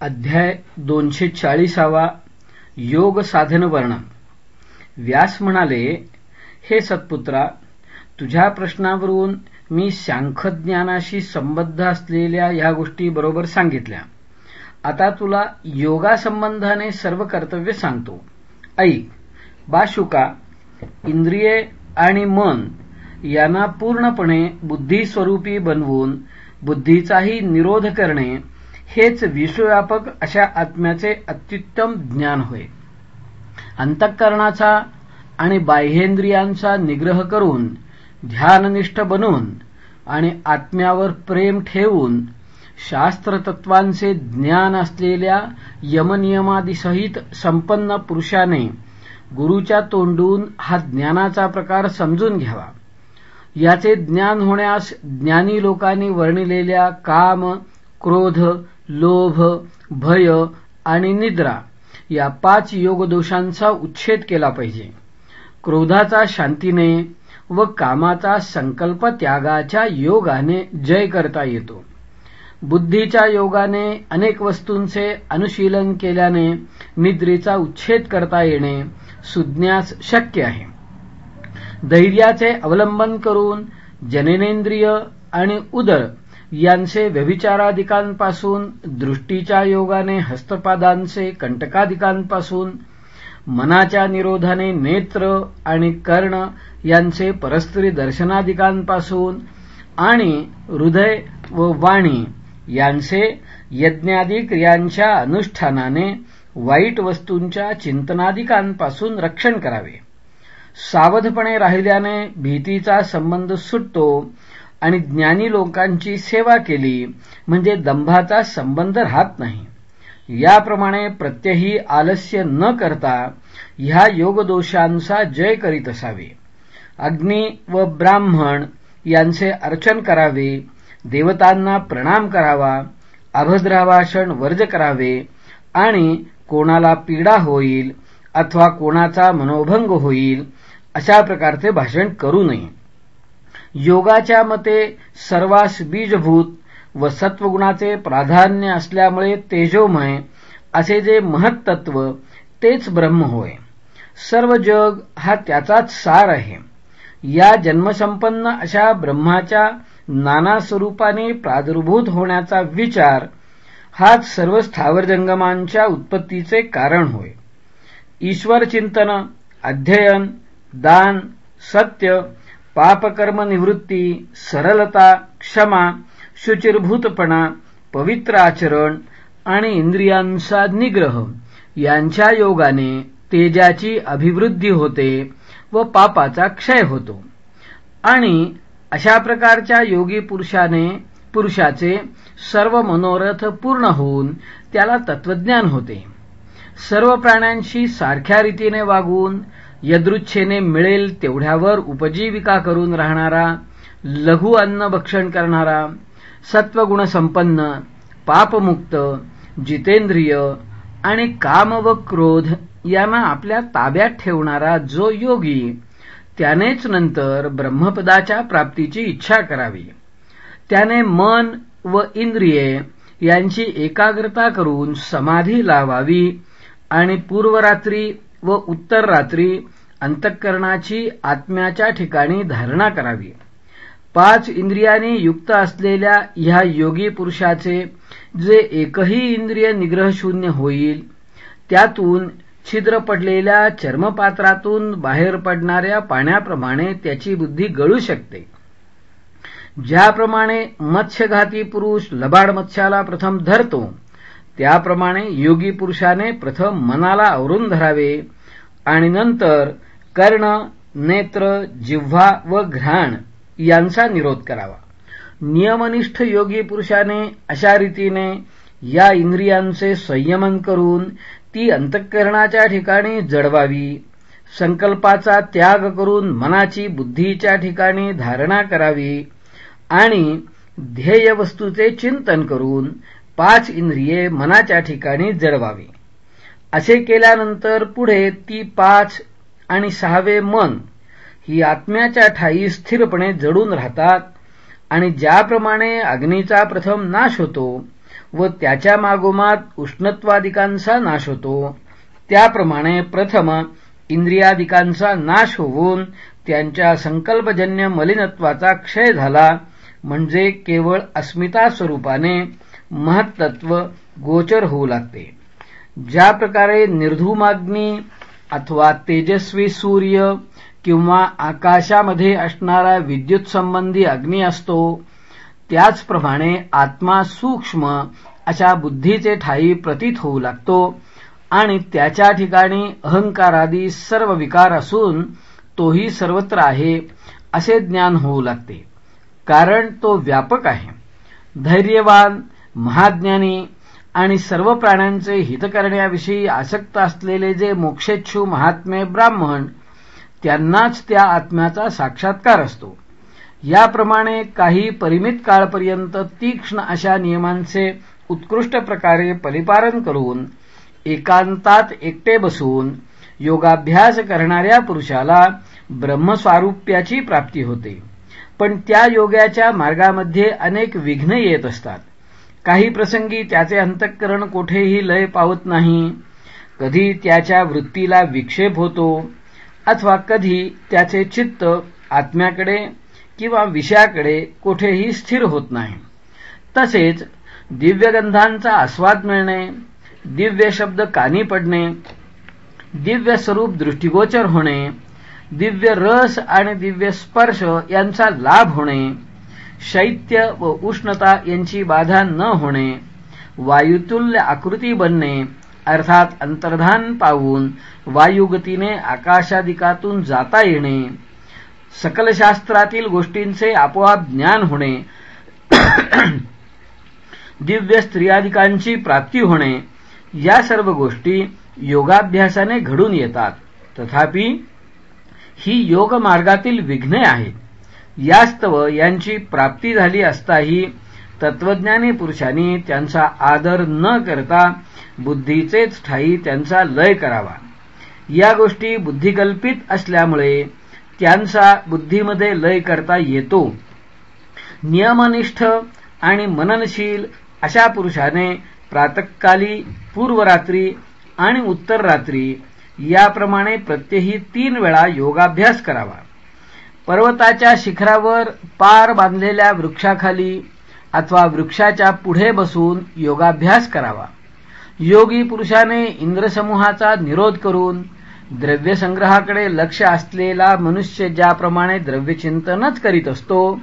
अध्याय दोनशे चाळीसावा योग साधन वर्णन. व्यास म्हणाले हे सत्पुत्रा तुझ्या प्रश्नावरून मी सांख्यज्ञानाशी संबद्ध असलेल्या ह्या गोष्टी बरोबर सांगितल्या. आता तुला योगासंबंधाने सर्व कर्तव्य सांगतो. ऐक बाशुका इंद्रिये आणि मन यांना पूर्णपणे बुद्धीस्वरूपी बनवून बुद्धीचाही निरोध करणे हेच विश्वव्यापक अशा आत्म्याचे अत्युत्तम ज्ञान होय. अंतःकरणाचा आणि बाह्येंद्रियांचा निग्रह करून ध्याननिष्ठ बनून आणि आत्म्यावर प्रेम ठेवून शास्त्रतत्वांचे ज्ञान असलेल्या यमनियमादिसहित संपन्न पुरुषाने गुरुच्या तोंडून हा ज्ञानाचा प्रकार समजून घ्यावा. याचे ज्ञान होण्यास ज्ञानी लोकांनी वर्णिलेल्या काम क्रोध लोभ भय आणि निद्रा या पाच योगदोषांचा उच्छेद केला पाहिजे. क्रोधाचा शांतीने व कामाचा संकल्प त्यागाच्या योगाने जय करता येतो. बुद्धीच्या योगाने अनेक वस्तूंचे अनुशीलन केल्याने निद्रेचा उच्छेद करता येणे सुज्ञास शक्य आहे. धैर्याचे अवलंबन करून जननेंद्रिय आणि उदर यांचे व्यभिचाराधिकांपासून दृष्टीच्या योगाने हस्तपादांचे कंटकाधिकांपासून मनाच्या निरोधाने नेत्र आणि कर्ण यांचे परस्त्री दर्शनाधिकांपासून आणि हृदय व वाणी यांचे यज्ञादी क्रियांच्या अनुष्ठानाने वाईट वस्तूंच्या चिंतनाधिकांपासून रक्षण करावे. सावधपणे राहिल्याने भीतीचा संबंध सुटतो आणि ज्ञानी लोकांची सेवा केली म्हणजे दंभाचा संबंध राहत नाही. याप्रमाणे प्रत्यही आलस्य न करता ह्या योगदोषांचा जय करीत असावे. अग्नी व ब्राह्मण यांचे अर्चन करावे देवतांना प्रणाम करावा अभद्राभाषण वर्ज करावे आणि कोणाला पीडा होईल अथवा कोणाचा मनोभंग होईल अशा प्रकारचे भाषण करू नये. योगाच्या मते सर्वास बीजभूत व सत्वगुणाचे प्राधान्य असल्यामुळे तेजोमय असे जे महत्त्व तेच ब्रह्म होय. सर्व जग हा त्याचाच सार आहे. या जन्मसंपन्न अशा ब्रह्माच्या नाना स्वरूपाने प्रादुर्भूत होण्याचा विचार हाच सर्व स्थावर जंगमांच्या उत्पत्तीचे कारण होय. ईश्वर चिंतन अध्ययन दान सत्य पापकर्म निवृत्ती सरलता क्षमा शुचिरभूतपणा पवित्र आचरण आणि इंद्रियांचा निग्रह यांच्या योगाने तेजाची अभिवृद्धी होते व पापाचा क्षय होतो. आणि अशा प्रकारच्या योगी पुरुषाने पुरुषाचे सर्व मनोरथ पूर्ण होऊन त्याला तत्वज्ञान होते. सर्व प्राण्यांशी सारख्या रीतीने वागून यदृच्छेने मिळेल तेवढ्यावर उपजीविका करून राहणारा लघु अन्न भक्षण करणारा सत्वगुणसंपन्न पापमुक्त जितेंद्रिय आणि काम व क्रोध यांना आपल्या ताब्यात ठेवणारा जो योगी त्यानेच नंतर ब्रह्मपदाच्या प्राप्तीची इच्छा करावी. त्याने मन व इंद्रिये यांची एकाग्रता करून समाधी लावावी आणि पूर्वरात्री व उत्तर रात्री अंतःकरणाची आत्म्याच्या ठिकाणी धारणा करावी. पाच इंद्रियांनी युक्त असलेल्या ह्या योगी पुरुषाचे जे एकही इंद्रिय निग्रहशून्य होईल त्यातून छिद्र पडलेल्या चर्मपात्रातून बाहेर पडणाऱ्या पाण्याप्रमाणे त्याची बुद्धी गळू शकते. ज्याप्रमाणे मत्स्यघाती पुरुष लबाड मत्स्याला प्रथम धरतो त्याप्रमाणे योगी पुरुषाने प्रथम मनाला आवरून धरावे आणि नंतर कर्ण नेत्र जिव्हा व घ्राण यांचा निरोध करावा. नियमनिष्ठ योगी पुरुषाने अशा रीतीने या इंद्रियांचे संयमन करून ती अंतःकरणाच्या ठिकाणी जडवावी संकल्पाचा त्याग करून मनाची बुद्धीच्या ठिकाणी धारणा करावी आणि ध्येय वस्तूचे चिंतन करून पाच इंद्रिये मनाच्या ठिकाणी जडवावी. असे केल्यानंतर पुढे ती पाच आणि सहावे मन ही आत्म्याच्या ठाई स्थिरपणे जडून राहतात आणि ज्याप्रमाणे अग्नीचा प्रथम नाश होतो व त्याच्या मागोमात उष्णत्वादिकांचा नाश होतो त्याप्रमाणे प्रथम इंद्रियादिकांचा नाश होऊन त्यांच्या संकल्पजन्य मलिनत्वाचा क्षय झाला म्हणजे केवळ अस्मिता स्वरूपाने महत्त्व गोचर होऊ लागते. ज्या प्रकारे निर्धूमाग्नी अथवा तेजस्वी सूर्य किंवा आकाशामध्ये असणारा विद्युत संबंधी अग्नी असतो त्याचप्रमाणे आत्मा सूक्ष्म अशा बुद्धीचे ठाई प्रतीत होऊ लागतो आणि त्याच्या ठिकाणी अहंकारादी सर्व विकार असून तोही सर्वत्र आहे असे ज्ञान होऊ लागते. कारण तो व्यापक आहे. धैर्यवान महाज्ञानी आणि सर्व प्राण्यांचे हित करण्याविषयी आसक्त असलेले जे मोक्षेच्छू महात्मे ब्राह्मण त्यांनाच त्या आत्म्याचा साक्षात्कार असतो. याप्रमाणे काही परिमित काळपर्यंत तीक्ष्ण अशा नियमांचे उत्कृष्ट प्रकारे परिपालन करून एकांतात एकटे बसून योगाभ्यास करणाऱ्या पुरुषाला ब्रह्मस्वारूप्याची प्राप्ती होते. पण त्या योगाच्या मार्गामध्ये अनेक विघ्न येत असतात. काही प्रसंगी त्याचे अंतःकरण कोठेही लय पावत नाही. कधी त्याच्या वृत्तीला विक्षेप होतो अथवा कधी त्याचे चित्त आत्म्याकडे किंवा विषयाकडे कोठेही स्थिर होत नाही. तसेच दिव्यगंधांचा आस्वाद मिळणे दिव्य शब्द कानी पडणे दिव्य स्वरूप दृष्टिगोचर होणे दिव्य रस आणि दिव्य स्पर्श यांचा लाभ होणे शैत्य व उष्णता यांची बाधा न होणे वायुतुल्य आकृती बनणे अर्थात अंतर्धान पावून वायुगतीने आकाशादिकातून जाता येणे सकलशास्त्रातील गोष्टींचे आपोआप ज्ञान होणे दिव्य स्त्रियादिकांची प्राप्ती होणे या सर्व गोष्टी योगाभ्यासाने घडून येतात. तथापि ही योग मार्गातील विघ्ने आहेत. यास्तव यांची प्राप्ती झाली असताही तत्वज्ञानी पुरुषांनी त्यांचा आदर न करता बुद्धीचेच ठाई त्यांचा लय करावा. या गोष्टी बुद्धिकल्पित असल्यामुळे त्यांचा बुद्धीमध्ये लय करता येतो. नियमनिष्ठ आणि मननशील अशा पुरुषाने प्रातकाली पूर्वरात्री आणि उत्तर रात्री याप्रमाणे प्रत्येही तीन वेळा योगाभ्यास करावा. पर्वताच्या शिखरावर पार बांधलेल्या वृक्षाखाली अथवा वृक्षाच्या पुढे बसून योगाभ्यास करावा. योगी पुरुषाने इंद्रसमूहाचा निरोध करून द्रव्यसंग्रहाकडे लक्ष असलेला मनुष्य ज्याप्रमाणे द्रव्यचिंतनच करीत असतो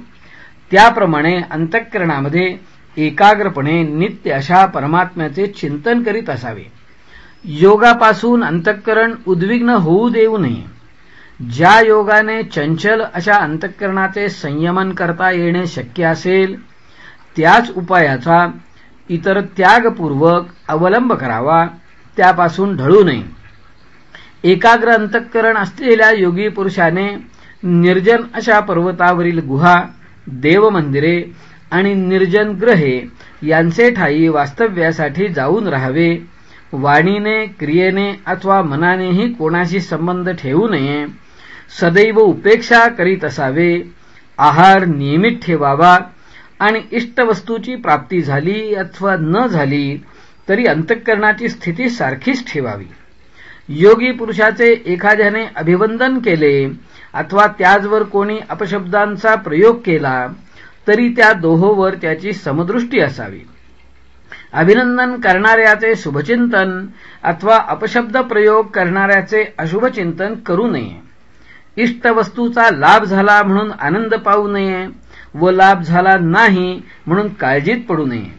त्याप्रमाणे अंतःकरणामध्ये एकाग्रपणे नित्य अशा परमात्म्याचे चिंतन करीत असावे. योगापासून अंतःकरण उद्विग्न होऊ देऊ नये. ज्या योगाने चंचल अशा अंतःकरणाचे संयमन करता येणे शक्य असेल त्याच उपायाचा इतर त्यागपूर्वक अवलंब करावा त्यापासून ढळू नये. एकाग्र अंतःकरण असलेल्या योगी पुरुषाने निर्जन अशा पर्वतावरील गुहा देवमंदिरे आणि निर्जन ग्रहे यांचे ठाई वास्तव्यासाठी जाऊन राहावे वाणीने क्रियेने अथवा मनानेही कोणाशी संबंध ठेवू नये. सदैव उपेक्षा करीत असावे. आहार नियमित ठेवावा. आणि इष्टवस्तूची प्राप्ती झाली अथवा न झाली तरी अंतःकरणाची स्थिती सारखीच ठेवावी. योगी पुरुषाचे एखाद्याने अभिवंदन केले अथवा त्याचवर कोणी अपशब्दांचा प्रयोग केला तरी त्या दोहोवर त्याची समदृष्टी असावी. अभिनंदन करणाऱ्याचे शुभचिंतन अथवा अपशब्द प्रयोग करणाऱ्याचे अशुभचिंतन करू नये. इष्टवस्तूचा लाभ झाला म्हणून आनंद पाहू नये व लाभ झाला नाही म्हणून काळजीत पडू नये.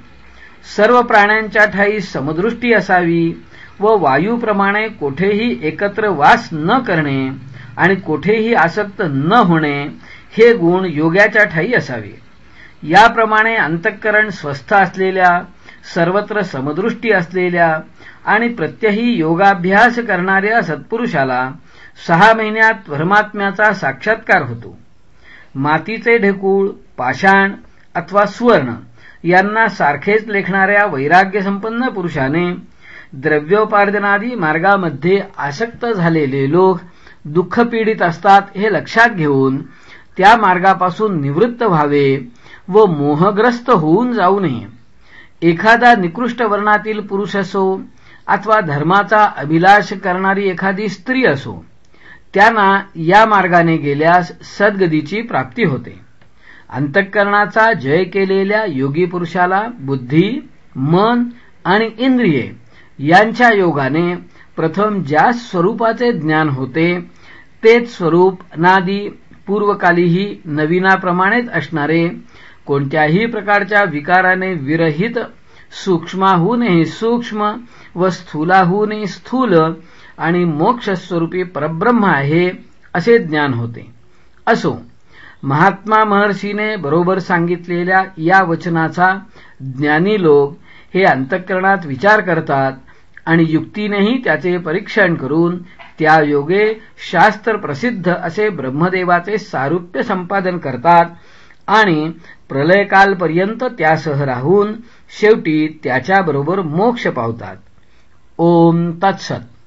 सर्व प्राण्यांच्या ठाई समदृष्टी असावी व वायूप्रमाणे कोठेही एकत्र वास न करणे आणि कोठेही आसक्त न होणे हे गुण योग्याच्या ठाई असावे. याप्रमाणे अंतःकरण स्वस्थ असलेल्या सर्वत्र समदृष्टी असलेल्या आणि प्रत्यही योगाभ्यास करणाऱ्या सत्पुरुषाला सहा महिन्यात परमात्म्याचा साक्षात्कार होतो. मातीचे ढेकूळ पाषाण अथवा सुवर्ण यांना सारखेच लेखणाऱ्या वैराग्यसंपन्न पुरुषाने द्रव्योपार्जनादी मार्गामध्ये आसक्त झालेले लोक दुःखपीडित असतात हे लक्षात घेऊन त्या मार्गापासून निवृत्त व्हावे व मोहग्रस्त होऊन जाऊ नये. एखादा निकृष्ट वर्णातील पुरुष असो अथवा धर्माचा अभिलाष करणारी एखादी स्त्री असो त्यांना या मार्गाने गेल्यास सद्गतीची प्राप्ती होते. अंतःकरणाचा जय केलेल्या योगी पुरुषाला बुद्धी मन आणि इंद्रिये यांच्या योगाने प्रथम ज्या स्वरूपाचे ज्ञान होते तेच स्वरूप नादी पूर्वकालीही नवीनाप्रमाणेच असणारे कोणत्याही प्रकारच्या विकाराने विरहित सूक्ष्माहूनही सूक्ष्म व स्थूलाहूनही स्थूल आणि मोक्षस्वरूपी परब्रह्म आहे असे ज्ञान होते. असो महात्मा महर्षीने बरोबर सांगितलेल्या या वचनाचा ज्ञानी लोक हे अंतःकरणात विचार करतात आणि युक्तीनेही त्याचे परीक्षण करून त्या योगे शास्त्र प्रसिद्ध असे ब्रह्मदेवाचे सारुप्य संपादन करतात आणि प्रलयकालपर्यंत त्यासह राहून शेवटी त्याच्याबरोबर मोक्ष पावतात. ओम तत्सत.